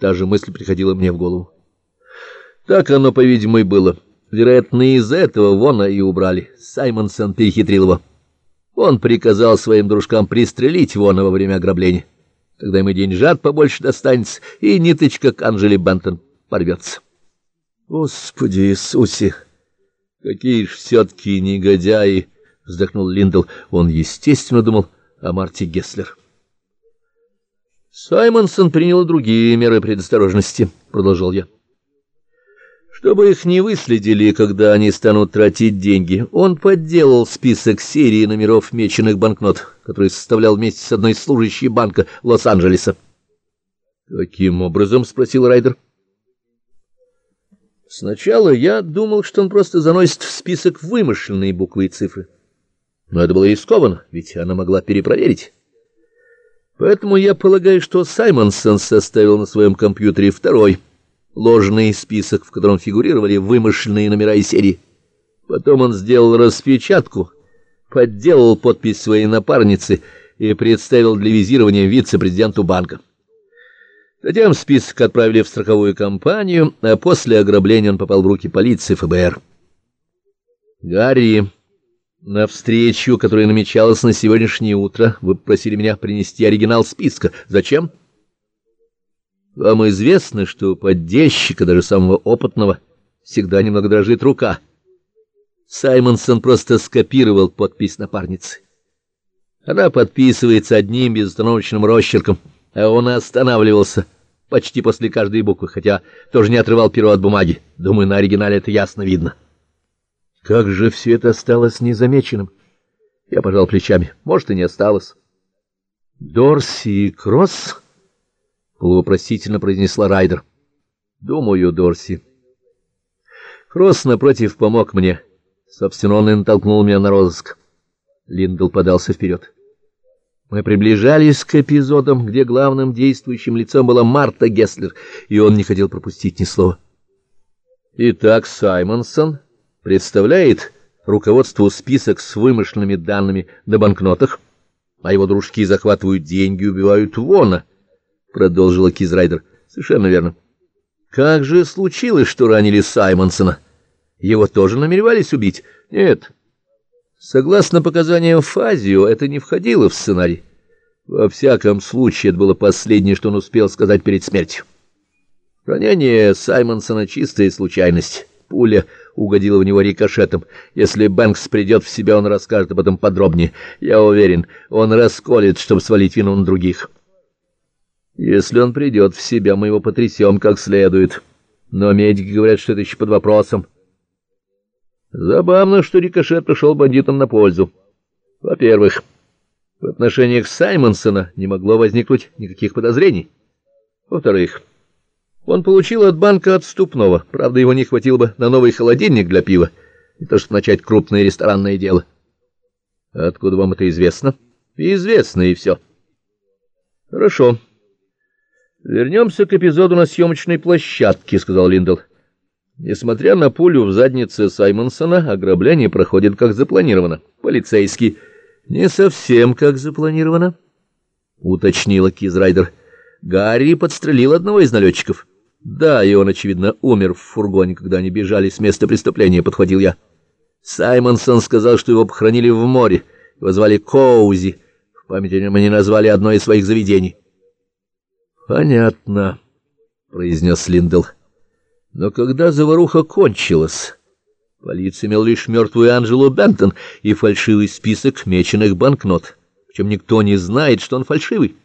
Та же мысль приходила мне в голову. Так оно, по-видимому, и было. Вероятно, из-за этого вона и убрали. Саймонсон перехитрил его. Он приказал своим дружкам пристрелить вона во время ограбления. Тогда ему деньжат побольше достанется, и ниточка к Анжели Бентон порвется. Господи Иисусе! Какие ж все-таки негодяи! — вздохнул Линдл. Он, естественно, думал о Марте Гесслер. Саймонсон принял другие меры предосторожности, — продолжал я. Чтобы их не выследили, когда они станут тратить деньги, он подделал список серии номеров меченых банкнот, который составлял вместе с одной служащей банка Лос-Анджелеса. «Каким образом?» — спросил Райдер. Сначала я думал, что он просто заносит в список вымышленные буквы и цифры. Но это было рискованно, ведь она могла перепроверить. Поэтому я полагаю, что Саймонсон составил на своем компьютере второй ложный список, в котором фигурировали вымышленные номера и серии. Потом он сделал распечатку, подделал подпись своей напарницы и представил для визирования вице-президенту банка. Затем список отправили в страховую компанию, а после ограбления он попал в руки полиции ФБР. «Гарри, на встречу, которая намечалась на сегодняшнее утро, вы попросили меня принести оригинал списка. Зачем?» Вам известно, что у поддельщика, даже самого опытного, всегда немного дрожит рука. Саймонсон просто скопировал подпись напарницы. Она подписывается одним безостановочным росчерком, а он останавливался почти после каждой буквы, хотя тоже не отрывал перо от бумаги. Думаю, на оригинале это ясно видно. Как же все это осталось незамеченным? Я пожал плечами. Может, и не осталось. Дорси и Кросс... — полувопросительно произнесла Райдер. — Думаю, Дорси. Кросс, напротив, помог мне. Собственно, он и натолкнул меня на розыск. Линдл подался вперед. Мы приближались к эпизодам, где главным действующим лицом была Марта Гесслер, и он не хотел пропустить ни слова. Итак, Саймонсон представляет руководству список с вымышленными данными на банкнотах, а его дружки захватывают деньги и убивают Вона —— продолжила Кизрайдер. — Совершенно верно. — Как же случилось, что ранили Саймонсона? Его тоже намеревались убить? — Нет. Согласно показаниям Фазио, это не входило в сценарий. Во всяком случае, это было последнее, что он успел сказать перед смертью. Ранение Саймонсона — чистая случайность. Пуля угодила в него рикошетом. Если Бэнкс придет в себя, он расскажет об этом подробнее. Я уверен, он расколет, чтобы свалить вину на других. Если он придет в себя, мы его потрясем как следует. Но медики говорят, что это еще под вопросом. Забавно, что рикошет пришел бандитам на пользу. Во-первых, в отношениях Саймонсона не могло возникнуть никаких подозрений. Во-вторых, он получил от банка отступного. Правда, его не хватило бы на новый холодильник для пива, и то, чтобы начать крупное ресторанное дело. Откуда вам это известно? Известно, и все. Хорошо. «Вернемся к эпизоду на съемочной площадке», — сказал Линдл. Несмотря на пулю в заднице Саймонсона, ограбление проходит как запланировано. Полицейский. Не совсем как запланировано, — уточнила Киз Райдер. Гарри подстрелил одного из налетчиков. Да, и он, очевидно, умер в фургоне, когда они бежали с места преступления, — подхватил я. Саймонсон сказал, что его похоронили в море. Его звали Коузи. В память о нем они назвали одно из своих заведений. Понятно, произнес Линдл. Но когда заваруха кончилась, полиция имела лишь мертвую Анжелу Бентон и фальшивый список меченых банкнот, причем никто не знает, что он фальшивый.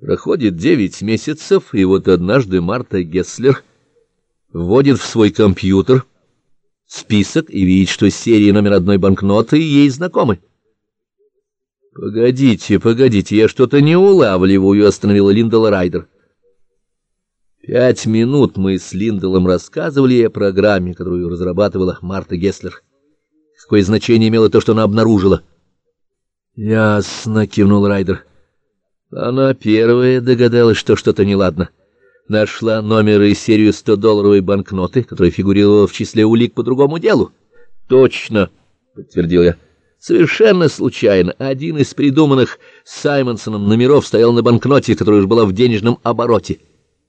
Проходит девять месяцев, и вот однажды Марта Гесслер вводит в свой компьютер список и видит, что серия номер одной банкноты ей знакомы. «Погодите, погодите, я что-то не улавливаю», — остановила Линдала Райдер. Пять минут мы с Линдалом рассказывали о программе, которую разрабатывала Марта Гесслер. Какое значение имело то, что она обнаружила? «Ясно», — кивнул Райдер. Она первая догадалась, что что-то неладно. Нашла номер и серию 100-долларовой банкноты, которая фигурировала в числе улик по другому делу. «Точно», — подтвердил я. Совершенно случайно один из придуманных Саймонсоном номеров стоял на банкноте, которая уже была в денежном обороте.